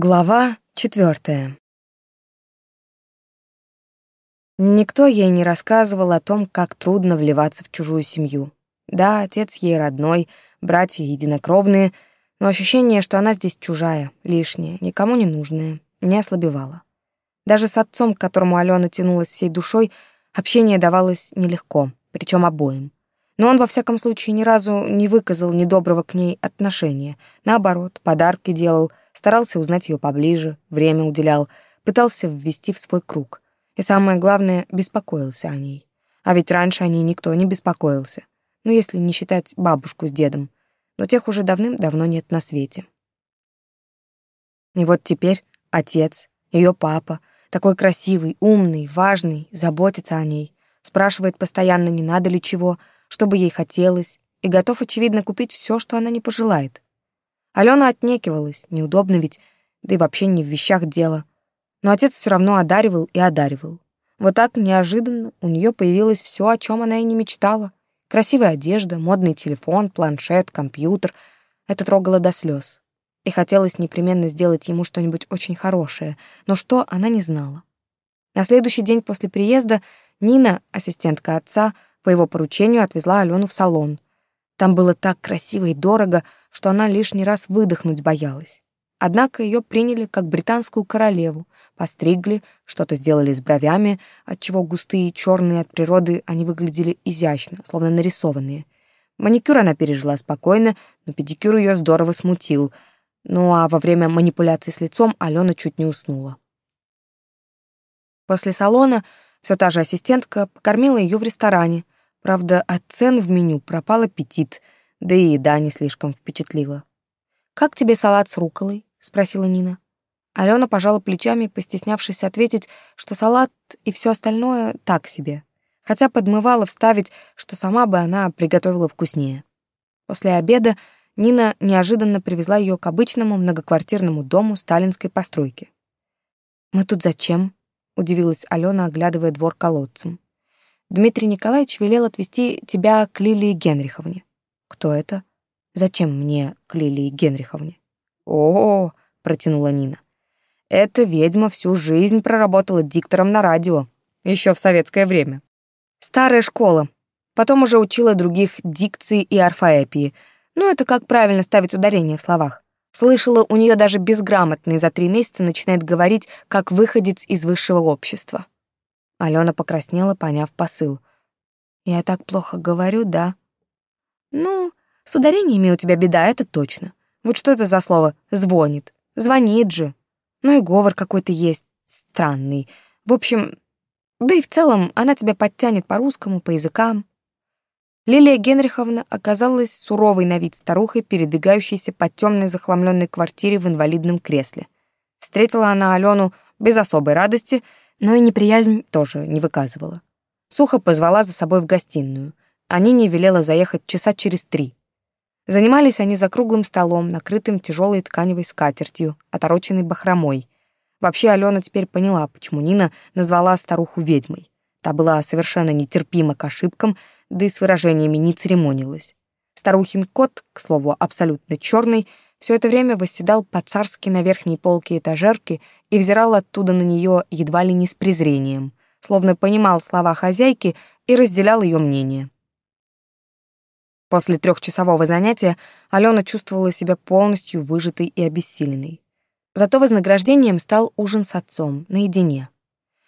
Глава четвертая. Никто ей не рассказывал о том, как трудно вливаться в чужую семью. Да, отец ей родной, братья единокровные, но ощущение, что она здесь чужая, лишняя, никому не нужная, не ослабевало. Даже с отцом, к которому Алена тянулась всей душой, общение давалось нелегко, причем обоим. Но он, во всяком случае, ни разу не выказал недоброго к ней отношения. Наоборот, подарки делал — старался узнать ее поближе, время уделял, пытался ввести в свой круг. И самое главное, беспокоился о ней. А ведь раньше о ней никто не беспокоился. Ну, если не считать бабушку с дедом. Но тех уже давным-давно нет на свете. И вот теперь отец, ее папа, такой красивый, умный, важный, заботится о ней, спрашивает постоянно, не надо ли чего, чтобы ей хотелось, и готов, очевидно, купить все, что она не пожелает. Алена отнекивалась, неудобно ведь, да и вообще не в вещах дело. Но отец все равно одаривал и одаривал. Вот так неожиданно у нее появилось все, о чем она и не мечтала. Красивая одежда, модный телефон, планшет, компьютер. Это трогало до слез. И хотелось непременно сделать ему что-нибудь очень хорошее, но что она не знала. На следующий день после приезда Нина, ассистентка отца, по его поручению отвезла Алену в салон. Там было так красиво и дорого, что она лишний раз выдохнуть боялась. Однако ее приняли как британскую королеву, постригли, что-то сделали с бровями, отчего густые черные от природы они выглядели изящно, словно нарисованные. Маникюр она пережила спокойно, но педикюр ее здорово смутил. Ну а во время манипуляций с лицом Алена чуть не уснула. После салона все та же ассистентка покормила ее в ресторане. Правда, от цен в меню пропал аппетит — да и еда не слишком впечатлила. «Как тебе салат с руколой?» — спросила Нина. Алена пожала плечами, постеснявшись ответить, что салат и все остальное так себе, хотя подмывала вставить, что сама бы она приготовила вкуснее. После обеда Нина неожиданно привезла ее к обычному многоквартирному дому сталинской постройки. «Мы тут зачем?» — удивилась Алена, оглядывая двор колодцем. «Дмитрий Николаевич велел отвезти тебя к Лилии Генриховне. Кто это? Зачем мне к Лилии Генриховне? О, -о, -о протянула Нина. Эта ведьма всю жизнь проработала диктором на радио, еще в советское время. Старая школа. Потом уже учила других дикции и орфоэпии. Ну, это как правильно ставить ударение в словах. Слышала, у нее даже безграмотный за три месяца начинает говорить, как выходец из высшего общества. Алена покраснела, поняв посыл. «Я так плохо говорю, да?» Ну, с ударениями у тебя беда, это точно. Вот что это за слово «звонит»? Звонит же. Ну и говор какой-то есть странный. В общем, да и в целом она тебя подтянет по-русскому, по языкам. Лилия Генриховна оказалась суровой на вид старухой, передвигающейся по темной захламленной квартире в инвалидном кресле. Встретила она Алену без особой радости, но и неприязнь тоже не выказывала. Сухо позвала за собой в гостиную а Нине велела заехать часа через три. Занимались они за круглым столом, накрытым тяжелой тканевой скатертью, отороченной бахромой. Вообще Алена теперь поняла, почему Нина назвала старуху ведьмой. Та была совершенно нетерпима к ошибкам, да и с выражениями не церемонилась. Старухин кот, к слову, абсолютно черный, все это время восседал по-царски на верхней полке этажерки и взирал оттуда на нее едва ли не с презрением, словно понимал слова хозяйки и разделял ее мнение. После трехчасового занятия Алена чувствовала себя полностью выжатой и обессиленной. Зато вознаграждением стал ужин с отцом, наедине.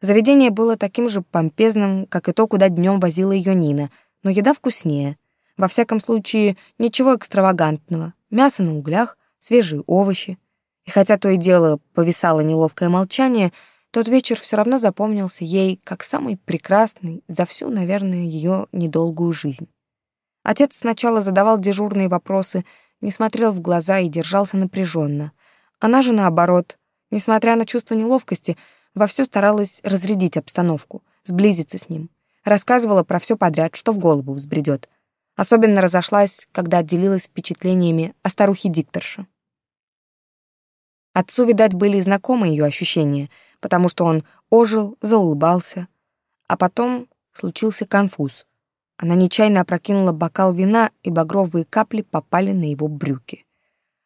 Заведение было таким же помпезным, как и то, куда днем возила ее Нина, но еда вкуснее. Во всяком случае, ничего экстравагантного. Мясо на углях, свежие овощи. И хотя то и дело повисало неловкое молчание, тот вечер все равно запомнился ей как самый прекрасный за всю, наверное, ее недолгую жизнь. Отец сначала задавал дежурные вопросы, не смотрел в глаза и держался напряженно. Она же, наоборот, несмотря на чувство неловкости, вовсю старалась разрядить обстановку, сблизиться с ним. Рассказывала про все подряд, что в голову взбредет. Особенно разошлась, когда отделилась впечатлениями о старухе-дикторше. Отцу, видать, были знакомы ее ощущения, потому что он ожил, заулыбался. А потом случился конфуз — она нечаянно опрокинула бокал вина, и багровые капли попали на его брюки.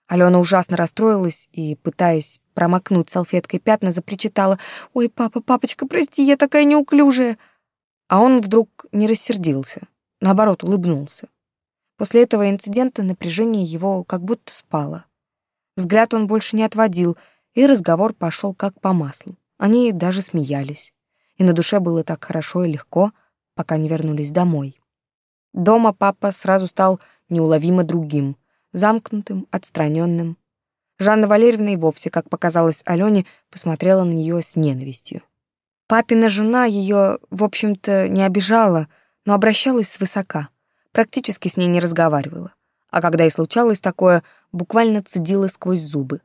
Алена ужасно расстроилась и, пытаясь промокнуть салфеткой пятна, запричитала «Ой, папа, папочка, прости, я такая неуклюжая!» А он вдруг не рассердился, наоборот, улыбнулся. После этого инцидента напряжение его как будто спало. Взгляд он больше не отводил, и разговор пошел как по маслу. Они даже смеялись. И на душе было так хорошо и легко, пока не вернулись домой. Дома папа сразу стал неуловимо другим, замкнутым, отстраненным. Жанна Валерьевна и вовсе, как показалось Алене, посмотрела на нее с ненавистью. Папина жена ее, в общем-то, не обижала, но обращалась свысока, практически с ней не разговаривала. А когда и случалось такое, буквально цедила сквозь зубы.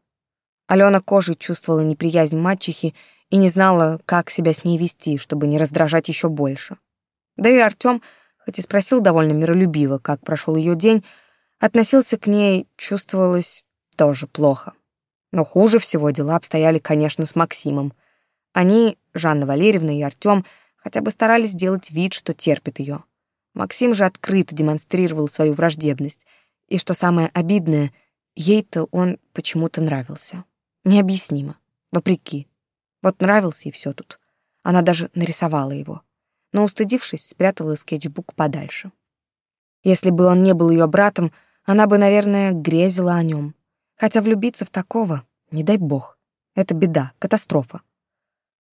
Алена кожей чувствовала неприязнь мачехи и не знала, как себя с ней вести, чтобы не раздражать еще больше. Да и Артем, хоть и спросил довольно миролюбиво, как прошел ее день, относился к ней, чувствовалось, тоже плохо. Но хуже всего дела обстояли, конечно, с Максимом. Они, Жанна Валерьевна и Артем, хотя бы старались сделать вид, что терпят ее. Максим же открыто демонстрировал свою враждебность, и, что самое обидное, ей-то он почему-то нравился. Необъяснимо. Вопреки. Вот нравился и все тут. Она даже нарисовала его. Но, устыдившись, спрятала скетчбук подальше. Если бы он не был ее братом, она бы, наверное, грезила о нем. Хотя влюбиться в такого, не дай бог, это беда, катастрофа.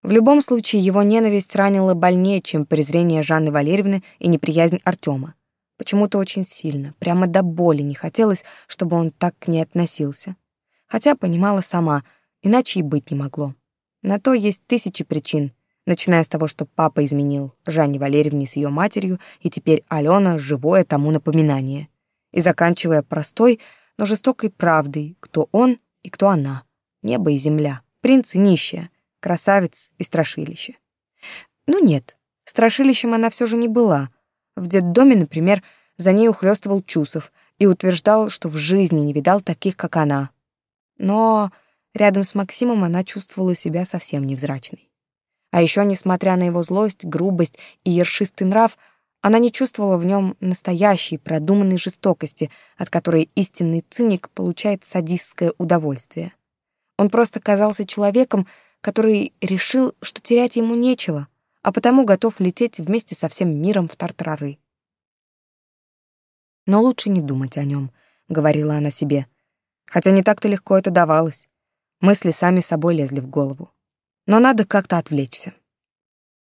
В любом случае, его ненависть ранила больнее, чем презрение Жанны Валерьевны и неприязнь Артема. Почему-то очень сильно, прямо до боли не хотелось, чтобы он так к ней относился. Хотя понимала сама, иначе и быть не могло. На то есть тысячи причин, начиная с того, что папа изменил Жанне Валерьевне с ее матерью, и теперь Алена — живое тому напоминание и заканчивая простой, но жестокой правдой, кто он и кто она, небо и земля, принц и нищая, красавец и страшилище. Ну нет, страшилищем она все же не была. В детдоме, например, за ней ухлёстывал Чусов и утверждал, что в жизни не видал таких, как она. Но рядом с Максимом она чувствовала себя совсем невзрачной. А еще, несмотря на его злость, грубость и ершистый нрав, она не чувствовала в нем настоящей, продуманной жестокости, от которой истинный циник получает садистское удовольствие. Он просто казался человеком, который решил, что терять ему нечего, а потому готов лететь вместе со всем миром в тартарары. «Но лучше не думать о нем», — говорила она себе, хотя не так-то легко это давалось. Мысли сами собой лезли в голову. Но надо как-то отвлечься.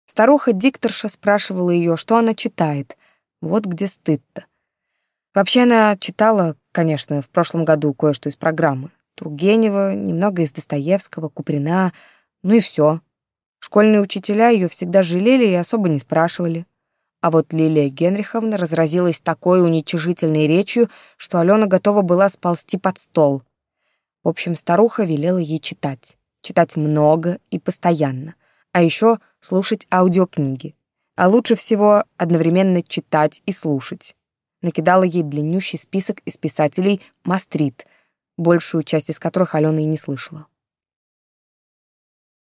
Старуха-дикторша спрашивала ее, что она читает. Вот где стыд-то. Вообще она читала, конечно, в прошлом году кое-что из программы. Тургенева, немного из Достоевского, Куприна, ну и все. Школьные учителя ее всегда жалели и особо не спрашивали. А вот Лилия Генриховна разразилась такой уничижительной речью, что Алена готова была сползти под стол. В общем, старуха велела ей читать. Читать много и постоянно а еще слушать аудиокниги. А лучше всего одновременно читать и слушать. Накидала ей длиннющий список из писателей «Мастрит», большую часть из которых Алена и не слышала.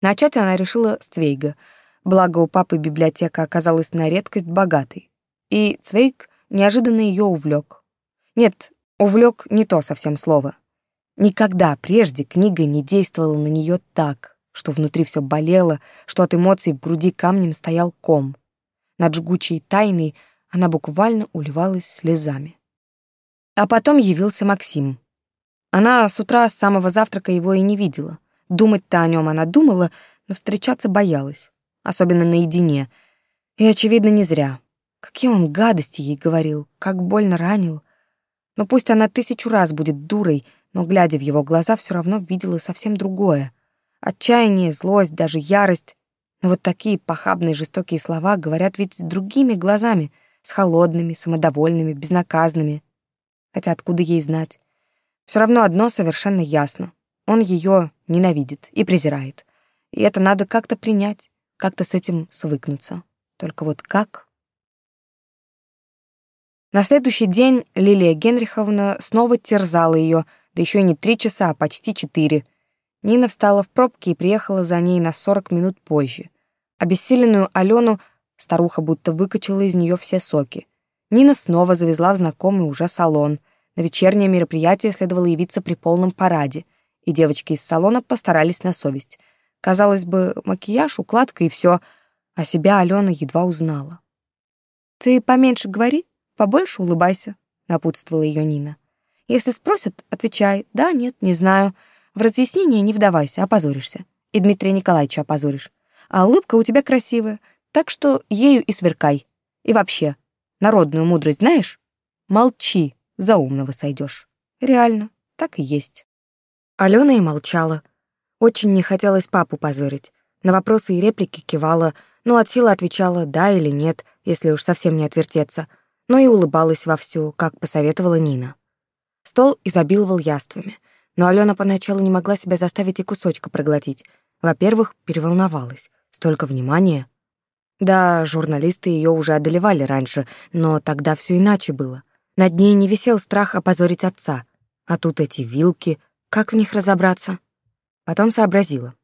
Начать она решила с Цвейга, благо у папы библиотека оказалась на редкость богатой. И Цвейг неожиданно ее увлек. Нет, увлек не то совсем слово. Никогда прежде книга не действовала на нее так, что внутри все болело, что от эмоций в груди камнем стоял ком. Над жгучей тайной она буквально уливалась слезами. А потом явился Максим. Она с утра с самого завтрака его и не видела. Думать-то о нем она думала, но встречаться боялась, особенно наедине. И, очевидно, не зря. Какие он гадости ей говорил, как больно ранил. Но пусть она тысячу раз будет дурой, но, глядя в его глаза, все равно видела совсем другое — Отчаяние, злость, даже ярость. Но вот такие похабные жестокие слова говорят ведь с другими глазами, с холодными, самодовольными, безнаказанными. Хотя откуда ей знать? Все равно одно совершенно ясно. Он ее ненавидит и презирает. И это надо как-то принять, как-то с этим свыкнуться. Только вот как? На следующий день Лилия Генриховна снова терзала ее, да еще не три часа, а почти четыре — Нина встала в пробке и приехала за ней на 40 минут позже. Обессиленную Алену старуха будто выкачала из нее все соки. Нина снова завезла в знакомый уже салон. На вечернее мероприятие следовало явиться при полном параде. и девочки из салона постарались на совесть. Казалось бы, макияж, укладка и все, а себя Алена едва узнала. «Ты поменьше говори, побольше улыбайся», — напутствовала ее Нина. «Если спросят, отвечай, да, нет, не знаю. В разъяснение не вдавайся, опозоришься. И Дмитрия Николаевича опозоришь. А улыбка у тебя красивая, так что ею и сверкай. И вообще, народную мудрость знаешь? Молчи, за умного сойдешь. Реально, так и есть. Алена и молчала. Очень не хотелось папу позорить. На вопросы и реплики кивала, но от силы отвечала «да» или «нет», если уж совсем не отвертеться, но и улыбалась вовсю, как посоветовала Нина. Стол изобиловал яствами, но Алена поначалу не могла себя заставить и кусочка проглотить. Во-первых, переволновалась. Столько внимания. Да, журналисты ее уже одолевали раньше, но тогда все иначе было. Над ней не висел страх опозорить отца. А тут эти вилки, как в них разобраться? Потом сообразила.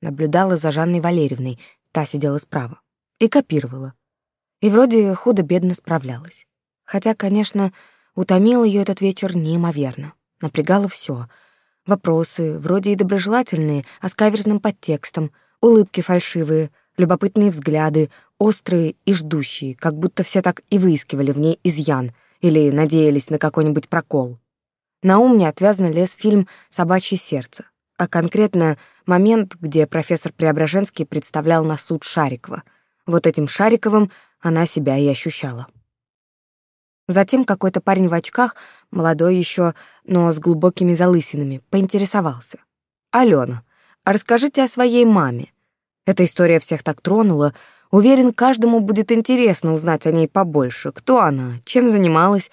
Наблюдала за Жанной Валерьевной, та сидела справа, и копировала. И вроде худо-бедно справлялась. Хотя, конечно, утомил ее этот вечер неимоверно. Напрягало все: Вопросы, вроде и доброжелательные, а с каверзным подтекстом — улыбки фальшивые, любопытные взгляды, острые и ждущие, как будто все так и выискивали в ней изъян или надеялись на какой-нибудь прокол. На ум неотвязно лез фильм «Собачье сердце», а конкретно момент, где профессор Преображенский представлял на суд Шарикова. Вот этим Шариковым она себя и ощущала. Затем какой-то парень в очках, молодой еще, но с глубокими залысинами, поинтересовался. «Алена, а расскажите о своей маме. Эта история всех так тронула. Уверен, каждому будет интересно узнать о ней побольше. Кто она, чем занималась.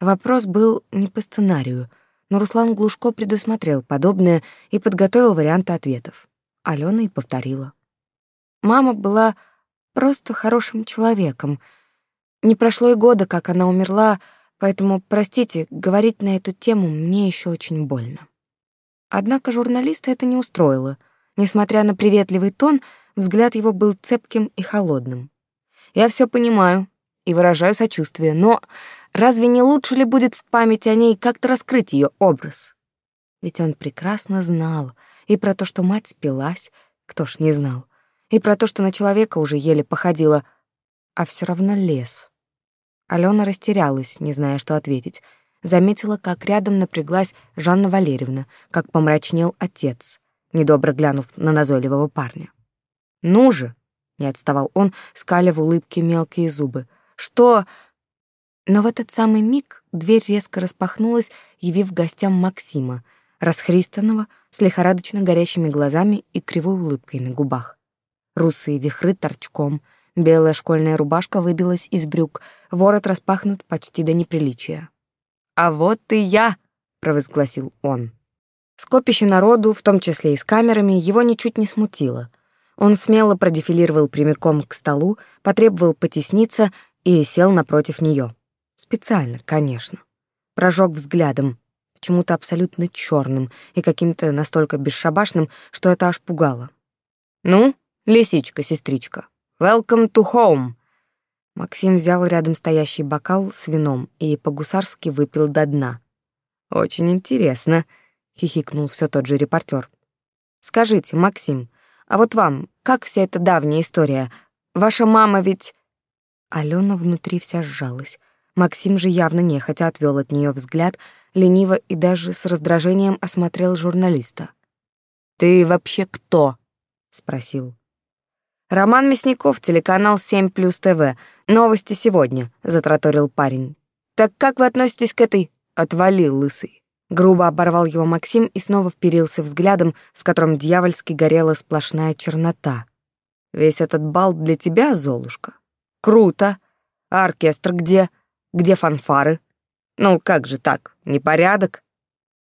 Вопрос был не по сценарию, но Руслан Глушко предусмотрел подобное и подготовил варианты ответов. Алена и повторила. Мама была просто хорошим человеком. Не прошло и года, как она умерла, поэтому, простите, говорить на эту тему мне еще очень больно. Однако журналиста это не устроило. Несмотря на приветливый тон, взгляд его был цепким и холодным. «Я все понимаю и выражаю сочувствие, но разве не лучше ли будет в память о ней как-то раскрыть ее образ?» Ведь он прекрасно знал и про то, что мать спилась, кто ж не знал, и про то, что на человека уже еле походила, а все равно лес. Алена растерялась, не зная, что ответить — заметила, как рядом напряглась Жанна Валерьевна, как помрачнел отец, недобро глянув на назойливого парня. «Ну же!» — не отставал он, скаля в улыбке мелкие зубы. «Что...» Но в этот самый миг дверь резко распахнулась, явив гостям Максима, расхристанного, с лихорадочно горящими глазами и кривой улыбкой на губах. Русые вихры торчком, белая школьная рубашка выбилась из брюк, ворот распахнут почти до неприличия. «А вот и я!» — провозгласил он. Скопище народу, в том числе и с камерами, его ничуть не смутило. Он смело продефилировал прямиком к столу, потребовал потесниться и сел напротив нее. Специально, конечно. Прожег взглядом, почему-то абсолютно черным и каким-то настолько бесшабашным, что это аж пугало. «Ну, лисичка, сестричка, welcome to home!» Максим взял рядом стоящий бокал с вином и по-гусарски выпил до дна. «Очень интересно», — хихикнул все тот же репортер. «Скажите, Максим, а вот вам, как вся эта давняя история? Ваша мама ведь...» Алена внутри вся сжалась. Максим же явно нехотя отвел от нее взгляд, лениво и даже с раздражением осмотрел журналиста. «Ты вообще кто?» — спросил. «Роман Мясников, телеканал 7 плюс ТВ. Новости сегодня», — затраторил парень. «Так как вы относитесь к этой...» «Отвалил, лысый». Грубо оборвал его Максим и снова вперился взглядом, в котором дьявольски горела сплошная чернота. «Весь этот бал для тебя, Золушка? Круто! А оркестр где? Где фанфары? Ну, как же так? Непорядок?»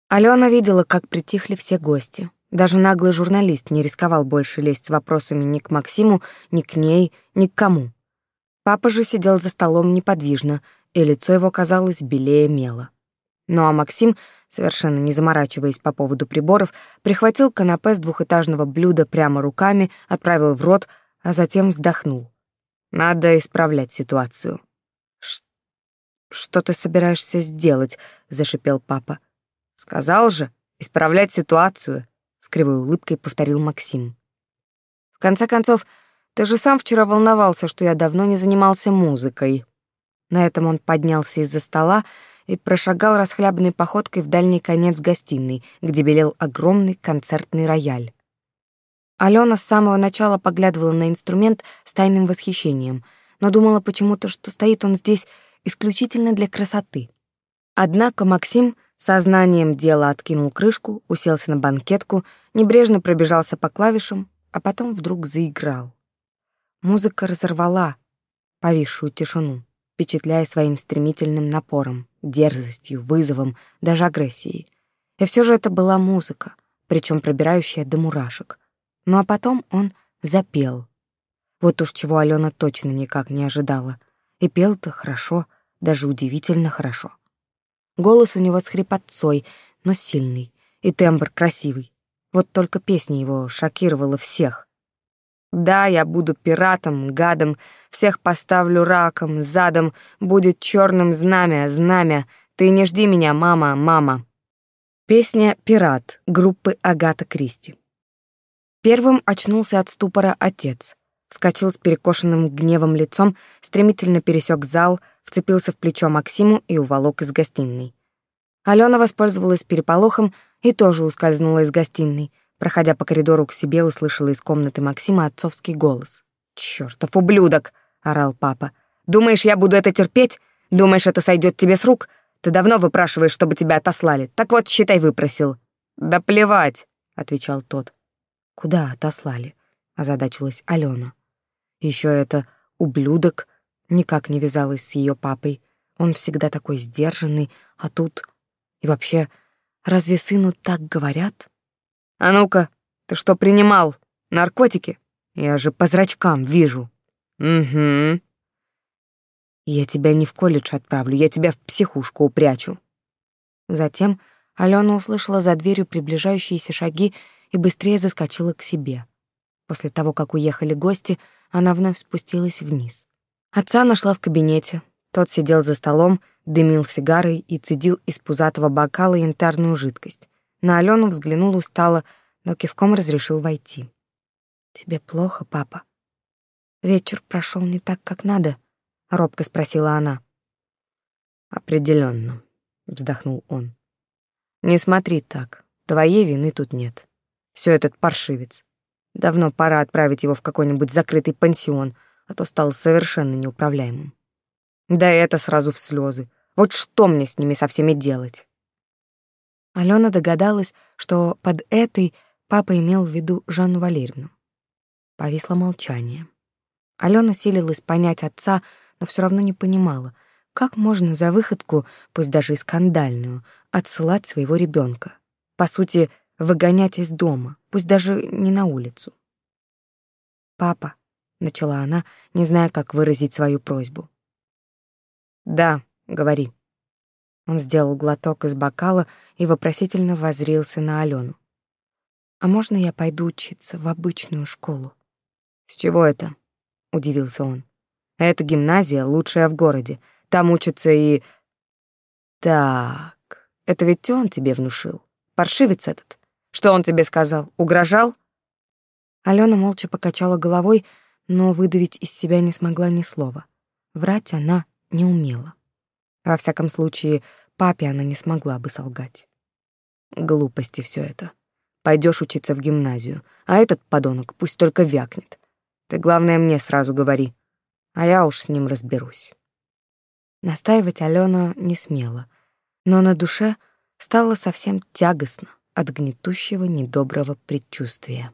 Алена видела, как притихли все гости. Даже наглый журналист не рисковал больше лезть с вопросами ни к Максиму, ни к ней, ни к кому. Папа же сидел за столом неподвижно, и лицо его казалось белее мела. Ну а Максим, совершенно не заморачиваясь по поводу приборов, прихватил канапе с двухэтажного блюда прямо руками, отправил в рот, а затем вздохнул. Надо исправлять ситуацию. «Что ты собираешься сделать?» — зашипел папа. «Сказал же, исправлять ситуацию, с кривой улыбкой повторил Максим. В конце концов, ты же сам вчера волновался, что я давно не занимался музыкой. На этом он поднялся из-за стола и прошагал расхлябанной походкой в дальний конец гостиной, где белел огромный концертный рояль. Алена с самого начала поглядывала на инструмент с тайным восхищением, но думала почему-то, что стоит он здесь исключительно для красоты. Однако Максим Сознанием дела откинул крышку, уселся на банкетку, небрежно пробежался по клавишам, а потом вдруг заиграл. Музыка разорвала повисшую тишину, впечатляя своим стремительным напором, дерзостью, вызовом, даже агрессией. И все же это была музыка, причем пробирающая до мурашек. Ну а потом он запел. Вот уж чего Алена точно никак не ожидала. И пел-то хорошо, даже удивительно хорошо. Голос у него с хрипотцой, но сильный, и тембр красивый. Вот только песня его шокировала всех. Да, я буду пиратом, гадом, всех поставлю раком, задом, будет черным знамя, знамя. Ты не жди меня, мама, мама. Песня «Пират» группы Агата Кристи. Первым очнулся от ступора отец. Вскочил с перекошенным гневом лицом, стремительно пересек зал — вцепился в плечо Максиму и уволок из гостиной. Алена воспользовалась переполохом и тоже ускользнула из гостиной. Проходя по коридору к себе, услышала из комнаты Максима отцовский голос. «Чёртов ублюдок!» — орал папа. «Думаешь, я буду это терпеть? Думаешь, это сойдет тебе с рук? Ты давно выпрашиваешь, чтобы тебя отослали. Так вот, считай, выпросил». «Да плевать!» — отвечал тот. «Куда отослали?» — озадачилась Алена. Еще это ублюдок никак не вязалась с ее папой. Он всегда такой сдержанный, а тут... И вообще, разве сыну так говорят? «А ну-ка, ты что принимал? Наркотики? Я же по зрачкам вижу». «Угу». «Я тебя не в колледж отправлю, я тебя в психушку упрячу». Затем Алена услышала за дверью приближающиеся шаги и быстрее заскочила к себе. После того, как уехали гости, она вновь спустилась вниз. Отца нашла в кабинете. Тот сидел за столом, дымил сигарой и цедил из пузатого бокала янтарную жидкость. На Алену взглянул устало, но кивком разрешил войти. «Тебе плохо, папа?» «Вечер прошел не так, как надо?» — робко спросила она. Определенно, вздохнул он. «Не смотри так. Твоей вины тут нет. Все этот паршивец. Давно пора отправить его в какой-нибудь закрытый пансион, а то стал совершенно неуправляемым. Да это сразу в слезы. Вот что мне с ними со всеми делать? Алена догадалась, что под этой папа имел в виду Жанну Валерьевну. Повисло молчание. Алена силилась понять отца, но все равно не понимала, как можно за выходку, пусть даже и скандальную, отсылать своего ребенка. По сути, выгонять из дома, пусть даже не на улицу. «Папа», начала она, не зная, как выразить свою просьбу. Да, говори. Он сделал глоток из бокала и вопросительно воззрился на Алену. А можно я пойду учиться в обычную школу? С чего это? удивился он. Это гимназия лучшая в городе. Там учатся и Так. Это ведь он тебе внушил. Паршивец этот. Что он тебе сказал? Угрожал? Алена молча покачала головой, но выдавить из себя не смогла ни слова. Врать она не умела. Во всяком случае, папе она не смогла бы солгать. Глупости все это. Пойдешь учиться в гимназию, а этот подонок пусть только вякнет. Ты, главное, мне сразу говори, а я уж с ним разберусь. Настаивать Алена не смела, но на душе стало совсем тягостно от гнетущего недоброго предчувствия.